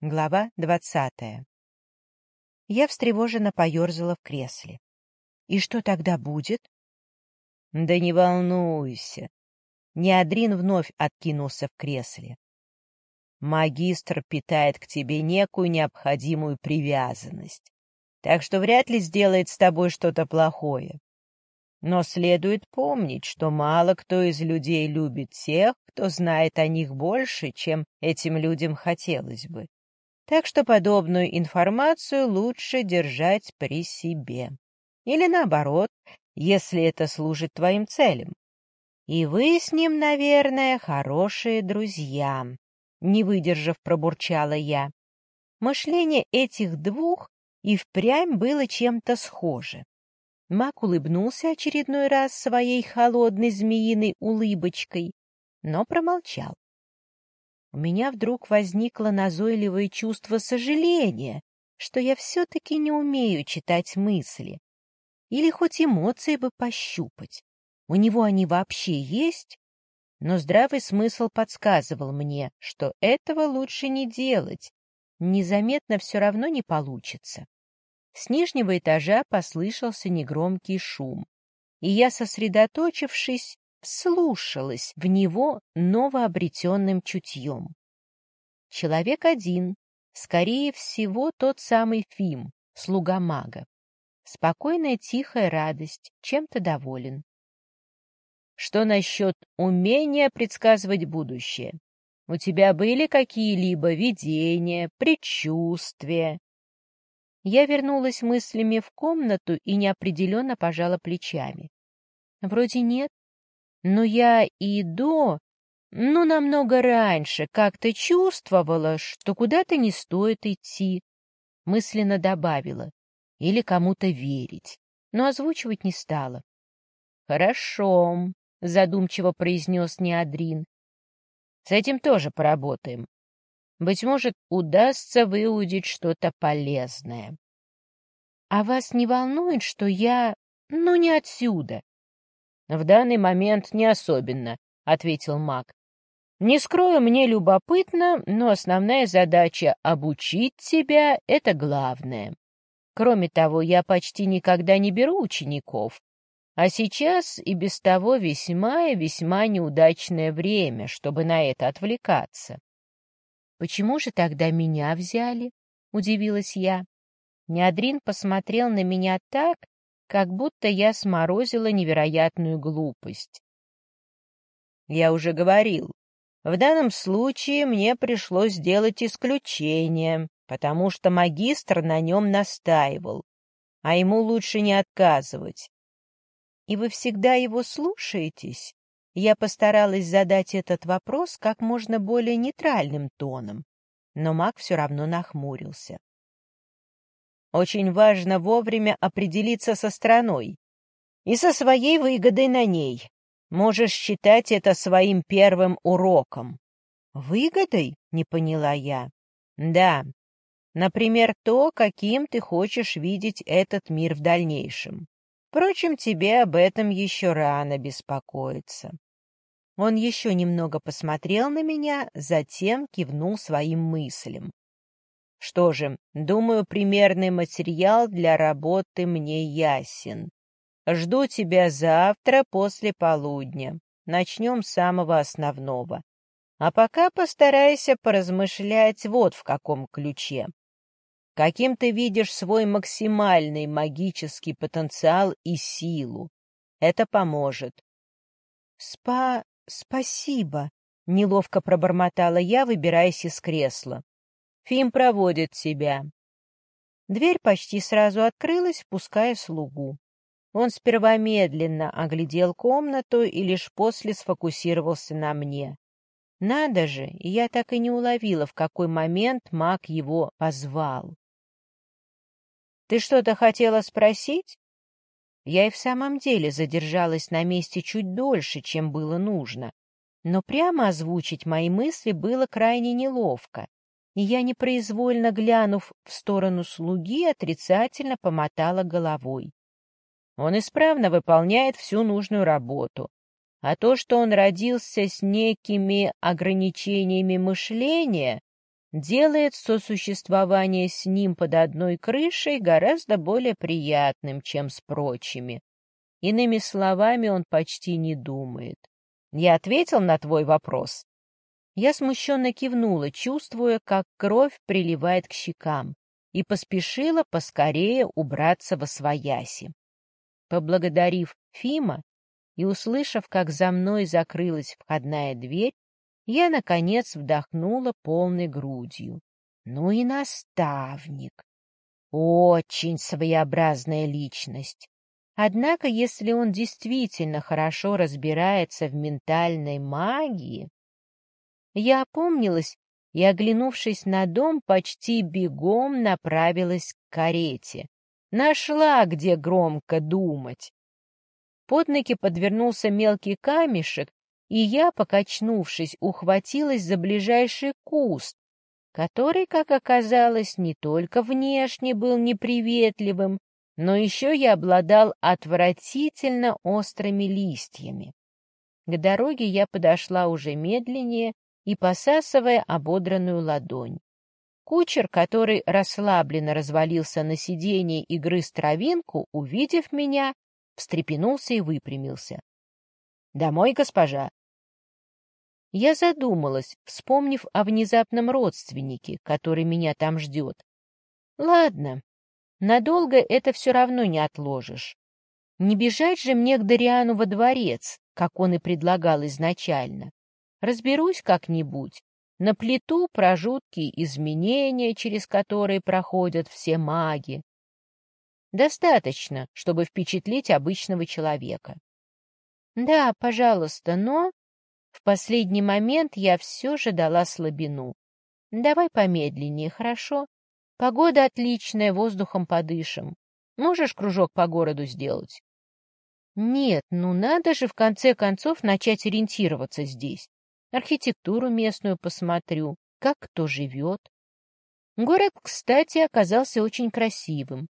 Глава двадцатая. Я встревоженно поерзала в кресле. И что тогда будет? Да не волнуйся. Неадрин вновь откинулся в кресле. Магистр питает к тебе некую необходимую привязанность, так что вряд ли сделает с тобой что-то плохое. Но следует помнить, что мало кто из людей любит тех, кто знает о них больше, чем этим людям хотелось бы так что подобную информацию лучше держать при себе. Или наоборот, если это служит твоим целям. И вы с ним, наверное, хорошие друзья, не выдержав, пробурчала я. Мышление этих двух и впрямь было чем-то схоже. Мак улыбнулся очередной раз своей холодной змеиной улыбочкой, но промолчал у меня вдруг возникло назойливое чувство сожаления, что я все-таки не умею читать мысли. Или хоть эмоции бы пощупать. У него они вообще есть? Но здравый смысл подсказывал мне, что этого лучше не делать. Незаметно все равно не получится. С нижнего этажа послышался негромкий шум, и я, сосредоточившись, вслушалась в него новообретенным чутьем. Человек один, скорее всего, тот самый Фим, слуга мага. Спокойная тихая радость, чем-то доволен. Что насчет умения предсказывать будущее? У тебя были какие-либо видения, предчувствия? Я вернулась мыслями в комнату и неопределенно пожала плечами. Вроде нет, но я и до, ну, намного раньше, как-то чувствовала, что куда-то не стоит идти. Мысленно добавила. Или кому-то верить. Но озвучивать не стала. «Хорошо», — задумчиво произнес Неадрин. «С этим тоже поработаем. Быть может, удастся выудить что-то полезное». «А вас не волнует, что я... ну, не отсюда?» «В данный момент не особенно», — ответил маг. «Не скрою, мне любопытно, но основная задача — обучить тебя — это главное. Кроме того, я почти никогда не беру учеников, а сейчас и без того весьма и весьма неудачное время, чтобы на это отвлекаться». «Почему же тогда меня взяли?» — удивилась я. Неадрин посмотрел на меня так, как будто я сморозила невероятную глупость. Я уже говорил, в данном случае мне пришлось сделать исключение, потому что магистр на нем настаивал, а ему лучше не отказывать. И вы всегда его слушаетесь? Я постаралась задать этот вопрос как можно более нейтральным тоном, но маг все равно нахмурился. Очень важно вовремя определиться со страной и со своей выгодой на ней. Можешь считать это своим первым уроком. Выгодой? Не поняла я. Да. Например, то, каким ты хочешь видеть этот мир в дальнейшем. Впрочем, тебе об этом еще рано беспокоиться. Он еще немного посмотрел на меня, затем кивнул своим мыслям. Что же, думаю, примерный материал для работы мне ясен. Жду тебя завтра после полудня. Начнем с самого основного. А пока постарайся поразмышлять вот в каком ключе. Каким ты видишь свой максимальный магический потенциал и силу? Это поможет. Спа... спасибо, — неловко пробормотала я, выбираясь из кресла. Фим проводит тебя. Дверь почти сразу открылась, впуская слугу. Он сперва медленно оглядел комнату и лишь после сфокусировался на мне. Надо же, я так и не уловила, в какой момент маг его позвал. «Ты что-то хотела спросить?» Я и в самом деле задержалась на месте чуть дольше, чем было нужно, но прямо озвучить мои мысли было крайне неловко и я, непроизвольно глянув в сторону слуги, отрицательно помотала головой. Он исправно выполняет всю нужную работу, а то, что он родился с некими ограничениями мышления, делает сосуществование с ним под одной крышей гораздо более приятным, чем с прочими. Иными словами, он почти не думает. Я ответил на твой вопрос. Я смущенно кивнула, чувствуя, как кровь приливает к щекам, и поспешила поскорее убраться во свояси. Поблагодарив Фима и услышав, как за мной закрылась входная дверь, я, наконец, вдохнула полной грудью. Ну и наставник. Очень своеобразная личность. Однако, если он действительно хорошо разбирается в ментальной магии... Я опомнилась и, оглянувшись на дом, почти бегом направилась к карете. Нашла, где громко думать. Под ноги подвернулся мелкий камешек, и я, покачнувшись, ухватилась за ближайший куст, который, как оказалось, не только внешне был неприветливым, но еще и обладал отвратительно острыми листьями. К дороге я подошла уже медленнее и посасывая ободранную ладонь. Кучер, который расслабленно развалился на сиденье и грыз травинку, увидев меня, встрепенулся и выпрямился. — Домой, госпожа? Я задумалась, вспомнив о внезапном родственнике, который меня там ждет. Ладно, надолго это все равно не отложишь. Не бежать же мне к Дариану во дворец, как он и предлагал изначально. Разберусь как-нибудь, на плиту про жуткие изменения, через которые проходят все маги. Достаточно, чтобы впечатлить обычного человека. Да, пожалуйста, но... В последний момент я все же дала слабину. Давай помедленнее, хорошо? Погода отличная, воздухом подышим. Можешь кружок по городу сделать? Нет, ну надо же в конце концов начать ориентироваться здесь. Архитектуру местную посмотрю, как кто живет. Город, кстати, оказался очень красивым.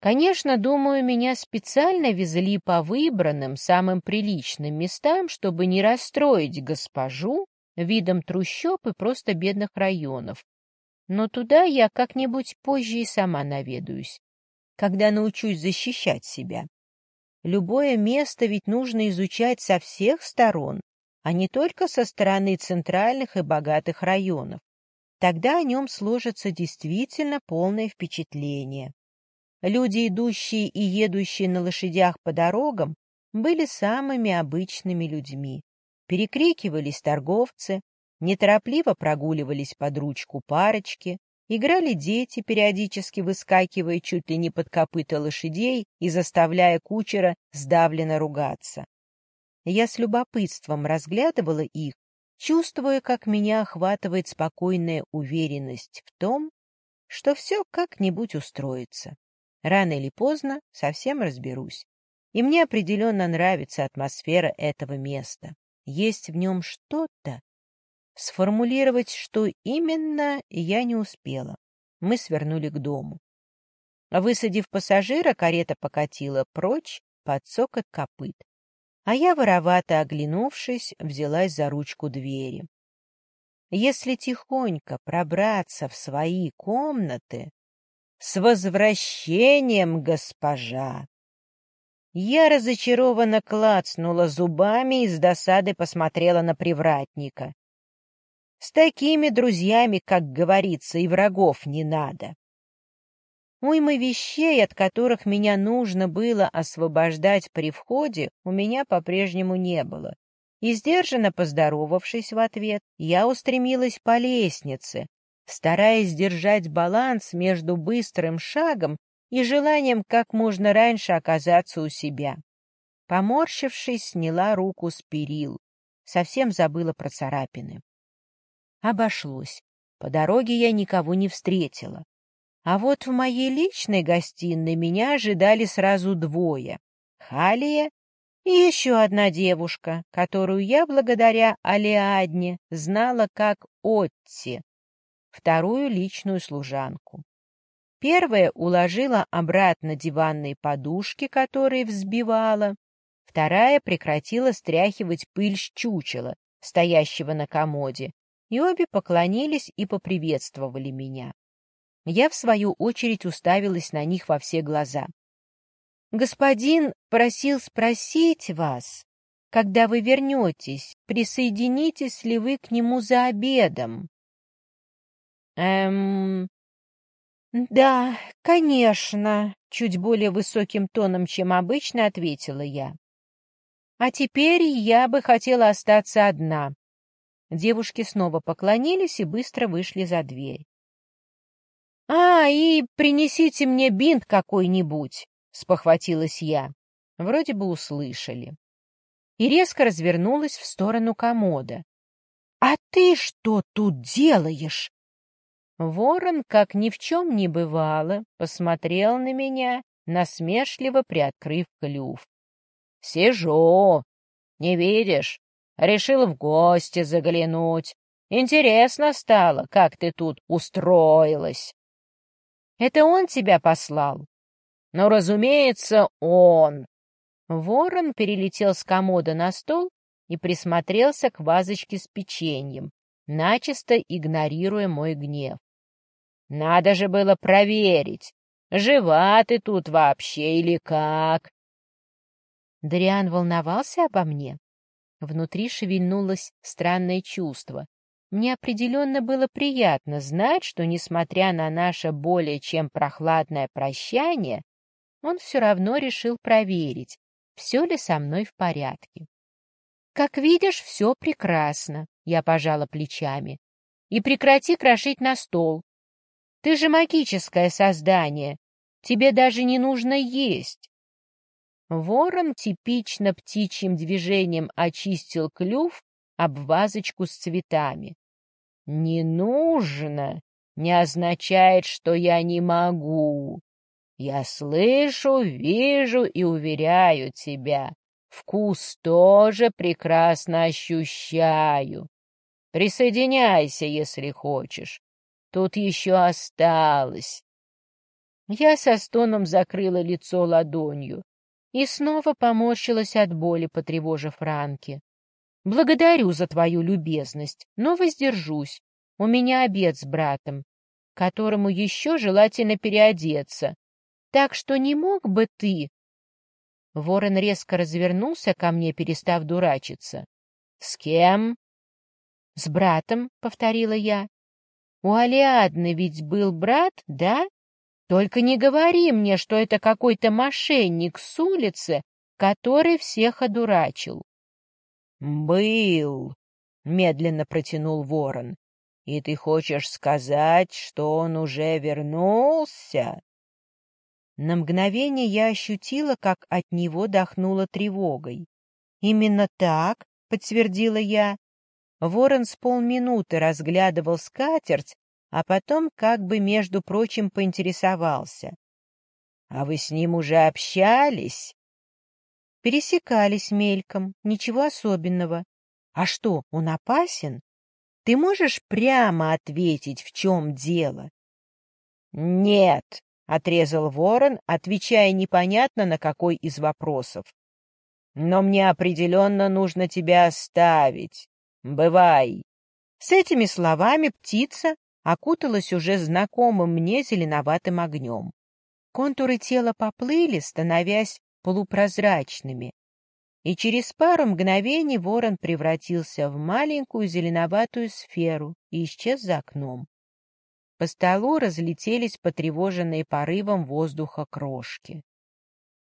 Конечно, думаю, меня специально везли по выбранным, самым приличным местам, чтобы не расстроить госпожу видом трущоб и просто бедных районов. Но туда я как-нибудь позже и сама наведаюсь, когда научусь защищать себя. Любое место ведь нужно изучать со всех сторон, а не только со стороны центральных и богатых районов. Тогда о нем сложится действительно полное впечатление. Люди, идущие и едущие на лошадях по дорогам, были самыми обычными людьми. Перекрикивались торговцы, неторопливо прогуливались под ручку парочки, играли дети, периодически выскакивая чуть ли не под копыта лошадей и заставляя кучера сдавленно ругаться. Я с любопытством разглядывала их, чувствуя, как меня охватывает спокойная уверенность в том, что все как-нибудь устроится. Рано или поздно совсем разберусь. И мне определенно нравится атмосфера этого места. Есть в нем что-то. Сформулировать, что именно, я не успела. Мы свернули к дому. Высадив пассажира, карета покатила прочь под цокот копыт. А я, воровато оглянувшись, взялась за ручку двери. Если тихонько пробраться в свои комнаты, «С возвращением, госпожа!» Я разочарованно клацнула зубами и с досады посмотрела на привратника. «С такими друзьями, как говорится, и врагов не надо!» Уймы вещей, от которых меня нужно было освобождать при входе, у меня по-прежнему не было. И сдержанно поздоровавшись в ответ, я устремилась по лестнице, стараясь держать баланс между быстрым шагом и желанием как можно раньше оказаться у себя. Поморщившись, сняла руку с перил. Совсем забыла про царапины. Обошлось. По дороге я никого не встретила. А вот в моей личной гостиной меня ожидали сразу двое — Халия и еще одна девушка, которую я благодаря Алиадне знала как Отти, вторую личную служанку. Первая уложила обратно диванные подушки, которые взбивала, вторая прекратила стряхивать пыль с чучела, стоящего на комоде, и обе поклонились и поприветствовали меня. Я, в свою очередь, уставилась на них во все глаза. «Господин просил спросить вас, когда вы вернетесь, присоединитесь ли вы к нему за обедом?» «Эм...» «Да, конечно», — чуть более высоким тоном, чем обычно, ответила я. «А теперь я бы хотела остаться одна». Девушки снова поклонились и быстро вышли за дверь. «А, и принесите мне бинт какой-нибудь», — спохватилась я. Вроде бы услышали. И резко развернулась в сторону комода. «А ты что тут делаешь?» Ворон, как ни в чем не бывало, посмотрел на меня, насмешливо приоткрыв клюв. — Сижу. Не видишь? Решил в гости заглянуть. Интересно стало, как ты тут устроилась. — Это он тебя послал? — Ну, разумеется, он. Ворон перелетел с комода на стол и присмотрелся к вазочке с печеньем, начисто игнорируя мой гнев. Надо же было проверить, жива ты тут вообще или как. Дриан волновался обо мне. Внутри шевельнулось странное чувство. Мне определенно было приятно знать, что, несмотря на наше более чем прохладное прощание, он все равно решил проверить, все ли со мной в порядке. «Как видишь, все прекрасно», — я пожала плечами. «И прекрати крошить на стол. Ты же магическое создание. Тебе даже не нужно есть. Ворон типично птичьим движением очистил клюв об вазочку с цветами. «Не нужно» не означает, что я не могу. Я слышу, вижу и уверяю тебя, вкус тоже прекрасно ощущаю. Присоединяйся, если хочешь. Тут еще осталось. Я со стоном закрыла лицо ладонью и снова поморщилась от боли, потревожив ранки. Благодарю за твою любезность, но воздержусь. У меня обед с братом, которому еще желательно переодеться. Так что не мог бы ты... Ворон резко развернулся ко мне, перестав дурачиться. — С кем? — С братом, — повторила я. У Алиадны ведь был брат, да? Только не говори мне, что это какой-то мошенник с улицы, который всех одурачил. — Был, — медленно протянул ворон. — И ты хочешь сказать, что он уже вернулся? На мгновение я ощутила, как от него дохнуло тревогой. — Именно так, — подтвердила я, Ворон с полминуты разглядывал скатерть, а потом как бы, между прочим, поинтересовался. — А вы с ним уже общались? — Пересекались мельком, ничего особенного. А что, он опасен? Ты можешь прямо ответить, в чем дело? — Нет, — отрезал ворон, отвечая непонятно на какой из вопросов. — Но мне определенно нужно тебя оставить. Бывай!» С этими словами птица окуталась уже знакомым мне зеленоватым огнем. Контуры тела поплыли, становясь полупрозрачными, и через пару мгновений ворон превратился в маленькую зеленоватую сферу и исчез за окном. По столу разлетелись потревоженные порывом воздуха крошки.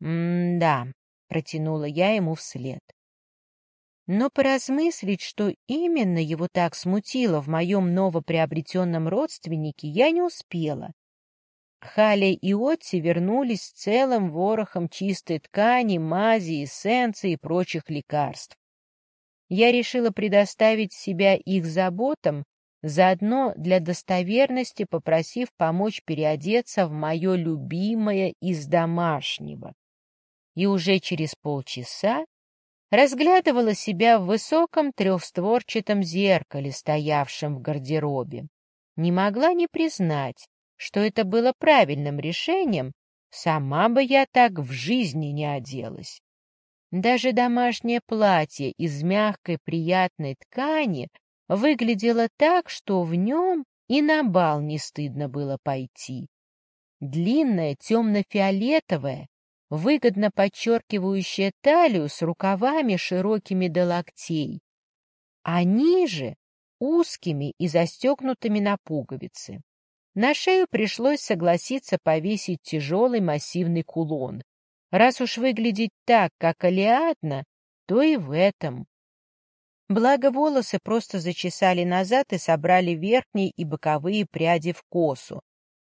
«М-да», — протянула я ему вслед. Но поразмыслить, что именно его так смутило в моем новоприобретенном родственнике, я не успела. Халя и Отти вернулись с целым ворохом чистой ткани, мази, эссенции и прочих лекарств. Я решила предоставить себя их заботам, заодно для достоверности попросив помочь переодеться в мое любимое из домашнего. И уже через полчаса разглядывала себя в высоком трехстворчатом зеркале, стоявшем в гардеробе. Не могла не признать, что это было правильным решением, сама бы я так в жизни не оделась. Даже домашнее платье из мягкой приятной ткани выглядело так, что в нем и на бал не стыдно было пойти. Длинное, темно-фиолетовое, выгодно подчеркивающее талию с рукавами широкими до локтей, а ниже — узкими и застегнутыми на пуговицы. На шею пришлось согласиться повесить тяжелый массивный кулон. Раз уж выглядеть так, как Алиадна, то и в этом. Благо волосы просто зачесали назад и собрали верхние и боковые пряди в косу,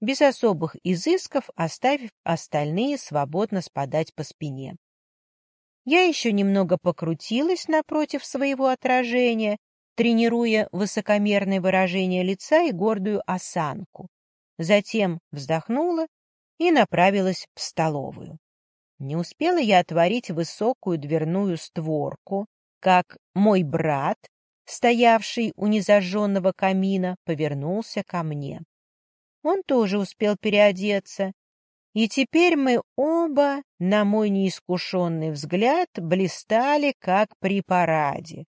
без особых изысков оставив остальные свободно спадать по спине. Я еще немного покрутилась напротив своего отражения, тренируя высокомерное выражение лица и гордую осанку. Затем вздохнула и направилась в столовую. Не успела я отворить высокую дверную створку, как мой брат, стоявший у незажженного камина, повернулся ко мне. Он тоже успел переодеться, и теперь мы оба, на мой неискушенный взгляд, блистали, как при параде.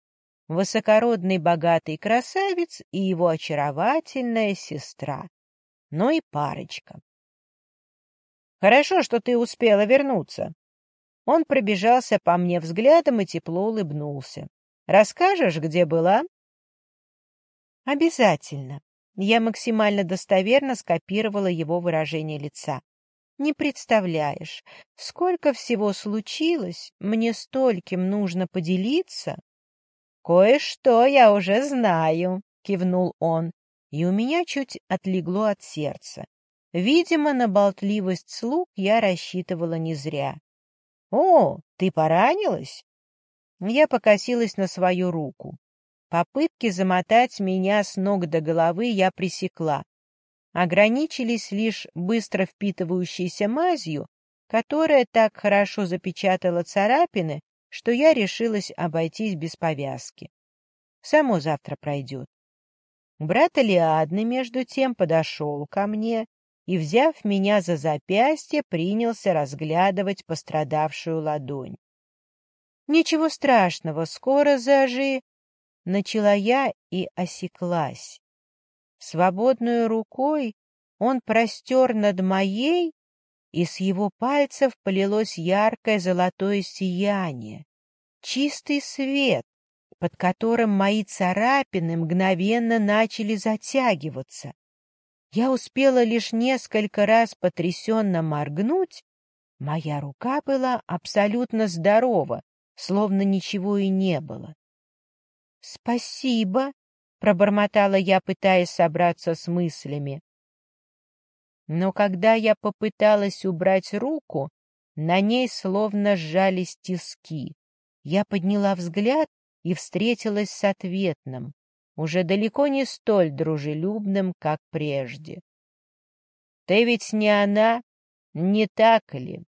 Высокородный богатый красавец и его очаровательная сестра. Но и парочка. «Хорошо, что ты успела вернуться». Он пробежался по мне взглядом и тепло улыбнулся. «Расскажешь, где была?» «Обязательно». Я максимально достоверно скопировала его выражение лица. Не представляешь, сколько всего случилось, мне стольким нужно поделиться. Кое-что я уже знаю, кивнул он, и у меня чуть отлегло от сердца. Видимо, на болтливость слуг я рассчитывала не зря. О, ты поранилась? Я покосилась на свою руку. Попытки замотать меня с ног до головы я пресекла. Ограничились лишь быстро впитывающейся мазью, которая так хорошо запечатала царапины, что я решилась обойтись без повязки. Само завтра пройдет. Брат Алиадны, между тем, подошел ко мне и, взяв меня за запястье, принялся разглядывать пострадавшую ладонь. — Ничего страшного, скоро зажи, начала я и осеклась. Свободной рукой он простер над моей, и с его пальцев полилось яркое золотое сияние, чистый свет, под которым мои царапины мгновенно начали затягиваться. Я успела лишь несколько раз потрясенно моргнуть, моя рука была абсолютно здорова, словно ничего и не было. «Спасибо», — пробормотала я, пытаясь собраться с мыслями. Но когда я попыталась убрать руку, на ней словно сжались тиски. Я подняла взгляд и встретилась с ответным, уже далеко не столь дружелюбным, как прежде. «Ты ведь не она, не так ли?»